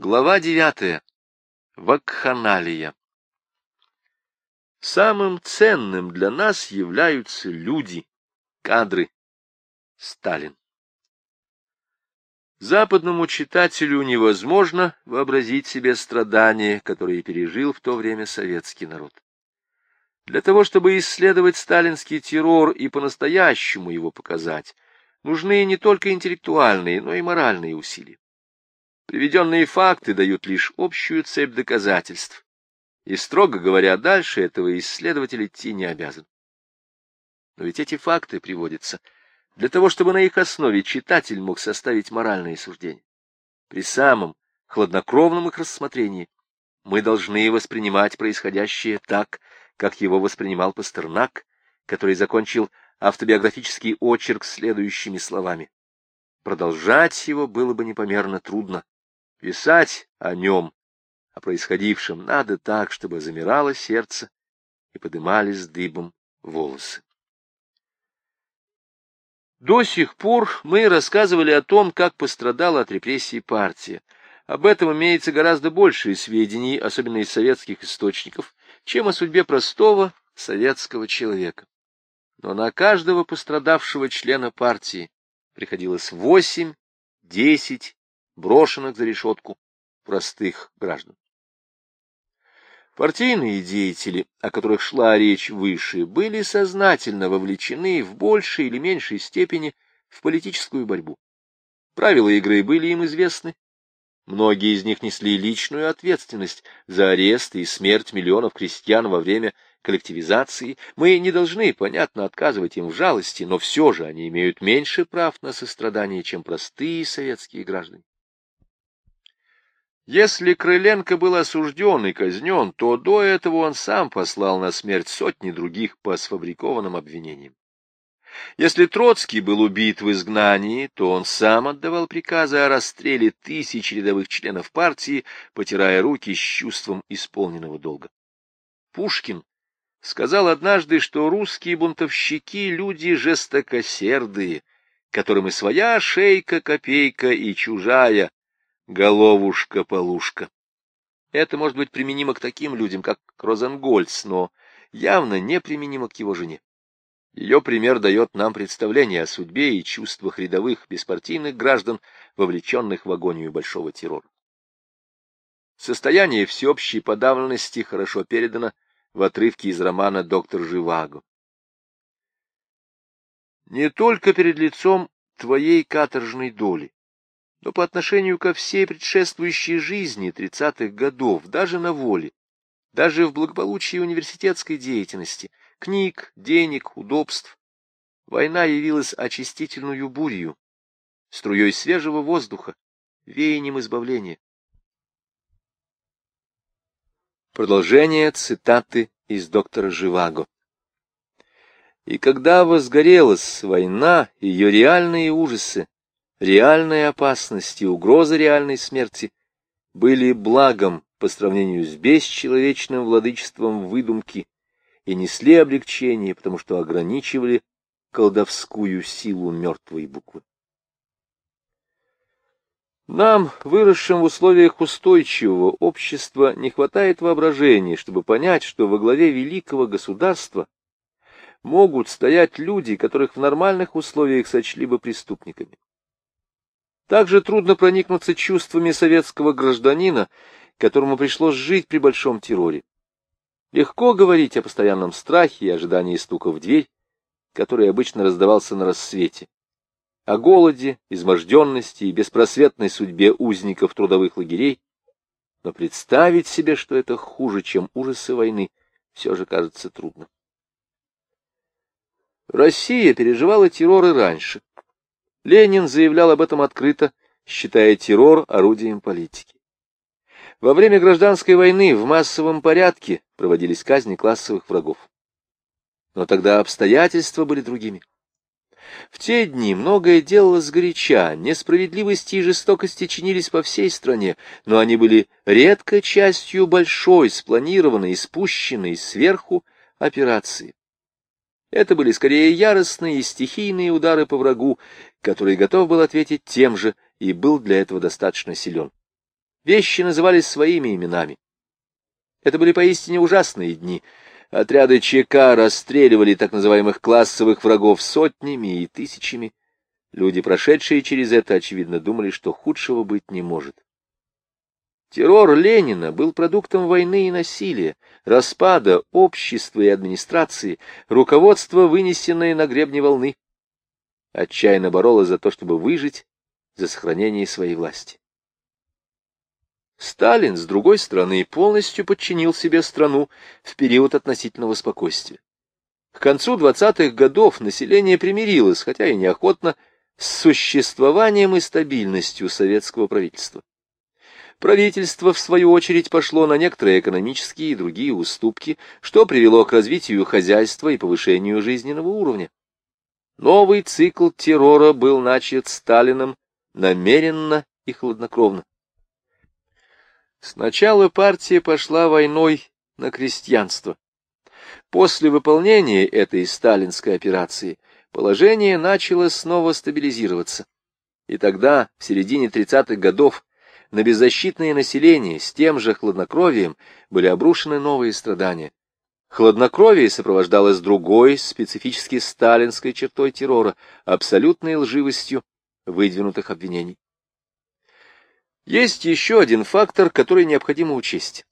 Глава девятая. Вакханалия. Самым ценным для нас являются люди, кадры. Сталин. Западному читателю невозможно вообразить себе страдания, которые пережил в то время советский народ. Для того, чтобы исследовать сталинский террор и по-настоящему его показать, нужны не только интеллектуальные, но и моральные усилия. Приведенные факты дают лишь общую цепь доказательств, и, строго говоря, дальше этого исследователь идти не обязан. Но ведь эти факты приводятся для того, чтобы на их основе читатель мог составить моральные суждения. При самом хладнокровном их рассмотрении мы должны воспринимать происходящее так, как его воспринимал Пастернак, который закончил автобиографический очерк следующими словами. Продолжать его было бы непомерно трудно, Писать о нем, о происходившем, надо так, чтобы замирало сердце и подымались дыбом волосы. До сих пор мы рассказывали о том, как пострадала от репрессий партия. Об этом имеется гораздо больше сведений, особенно из советских источников, чем о судьбе простого советского человека. Но на каждого пострадавшего члена партии приходилось восемь, десять брошенных за решетку простых граждан. Партийные деятели, о которых шла речь выше, были сознательно вовлечены в большей или меньшей степени в политическую борьбу. Правила игры были им известны. Многие из них несли личную ответственность за арест и смерть миллионов крестьян во время коллективизации. Мы не должны, понятно, отказывать им в жалости, но все же они имеют меньше прав на сострадание, чем простые советские граждане. Если Крыленко был осужден и казнен, то до этого он сам послал на смерть сотни других по сфабрикованным обвинениям. Если Троцкий был убит в изгнании, то он сам отдавал приказы о расстреле тысяч рядовых членов партии, потирая руки с чувством исполненного долга. Пушкин сказал однажды, что русские бунтовщики — люди жестокосердые, которым и своя шейка-копейка, и чужая головушка-полушка. Это может быть применимо к таким людям, как Розенгольц, но явно не применимо к его жене. Ее пример дает нам представление о судьбе и чувствах рядовых беспартийных граждан, вовлеченных в агонию большого террора. Состояние всеобщей подавленности хорошо передано в отрывке из романа «Доктор Живаго». Не только перед лицом твоей каторжной доли, но по отношению ко всей предшествующей жизни тридцатых годов, даже на воле, даже в благополучии университетской деятельности, книг, денег, удобств, война явилась очистительную бурью, струей свежего воздуха, веянием избавления. Продолжение цитаты из доктора Живаго. И когда возгорелась война, ее реальные ужасы, реальная опасность и угроза реальной смерти были благом по сравнению с бесчеловечным владычеством выдумки и несли облегчение, потому что ограничивали колдовскую силу мертвой буквы. Нам, выросшим в условиях устойчивого общества, не хватает воображения, чтобы понять, что во главе великого государства могут стоять люди, которых в нормальных условиях сочли бы преступниками. Также трудно проникнуться чувствами советского гражданина, которому пришлось жить при большом терроре. Легко говорить о постоянном страхе и ожидании стука в дверь, который обычно раздавался на рассвете, о голоде, изможденности и беспросветной судьбе узников трудовых лагерей, но представить себе, что это хуже, чем ужасы войны, все же кажется трудно. Россия переживала террор и раньше. Ленин заявлял об этом открыто, считая террор орудием политики. Во время гражданской войны в массовом порядке проводились казни классовых врагов. Но тогда обстоятельства были другими. В те дни многое делалось сгоряча, несправедливости и жестокости чинились по всей стране, но они были редко частью большой, спланированной спущенной сверху операции. Это были скорее яростные и стихийные удары по врагу, который готов был ответить тем же и был для этого достаточно силен. Вещи назывались своими именами. Это были поистине ужасные дни. Отряды ЧК расстреливали так называемых классовых врагов сотнями и тысячами. Люди, прошедшие через это, очевидно, думали, что худшего быть не может. Террор Ленина был продуктом войны и насилия, распада общества и администрации, руководства, вынесенное на гребне волны. Отчаянно боролась за то, чтобы выжить, за сохранение своей власти. Сталин, с другой стороны, полностью подчинил себе страну в период относительного спокойствия. К концу 20-х годов население примирилось, хотя и неохотно, с существованием и стабильностью советского правительства. Правительство, в свою очередь, пошло на некоторые экономические и другие уступки, что привело к развитию хозяйства и повышению жизненного уровня. Новый цикл террора был начат Сталином намеренно и хладнокровно. Сначала партия пошла войной на крестьянство. После выполнения этой сталинской операции положение начало снова стабилизироваться. И тогда, в середине 30-х годов, на беззащитное население с тем же хладнокровием были обрушены новые страдания. Хладнокровие сопровождалось другой, специфически сталинской чертой террора, абсолютной лживостью выдвинутых обвинений. Есть еще один фактор, который необходимо учесть.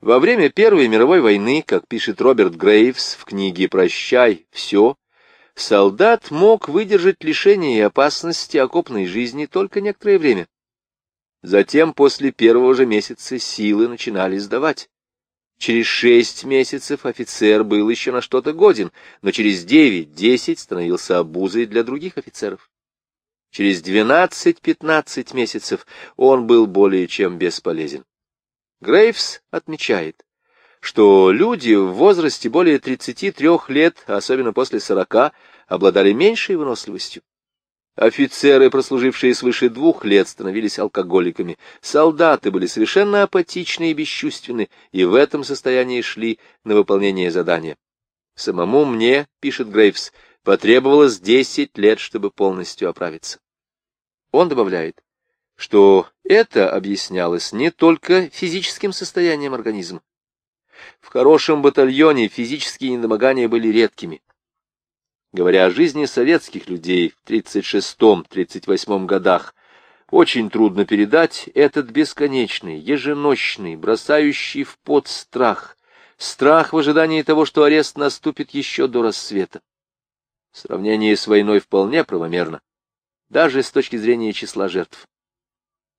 Во время Первой мировой войны, как пишет Роберт Грейвс в книге «Прощай, все», солдат мог выдержать лишение и опасности окопной жизни только некоторое время. Затем, после первого же месяца, силы начинали сдавать. Через шесть месяцев офицер был еще на что-то годен, но через девять-десять становился обузой для других офицеров. Через двенадцать-пятнадцать месяцев он был более чем бесполезен. Грейвс отмечает, что люди в возрасте более 33 лет, особенно после 40, обладали меньшей выносливостью. Офицеры, прослужившие свыше двух лет, становились алкоголиками. Солдаты были совершенно апатичны и бесчувственны, и в этом состоянии шли на выполнение задания. Самому мне, пишет Грейвс, потребовалось десять лет, чтобы полностью оправиться. Он добавляет, что это объяснялось не только физическим состоянием организма. В хорошем батальоне физические недомогания были редкими. Говоря о жизни советских людей в 36-38 годах, очень трудно передать этот бесконечный, еженощный, бросающий в пот страх, страх в ожидании того, что арест наступит еще до рассвета. Сравнение с войной вполне правомерно, даже с точки зрения числа жертв.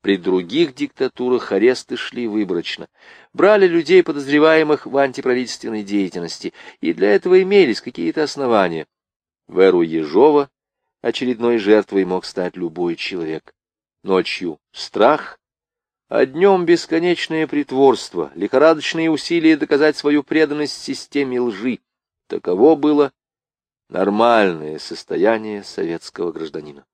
При других диктатурах аресты шли выборочно. Брали людей, подозреваемых в антиправительственной деятельности, и для этого имелись какие-то основания. В эру Ежова очередной жертвой мог стать любой человек. Ночью страх, а днем бесконечное притворство, лихорадочные усилия доказать свою преданность системе лжи. Таково было нормальное состояние советского гражданина.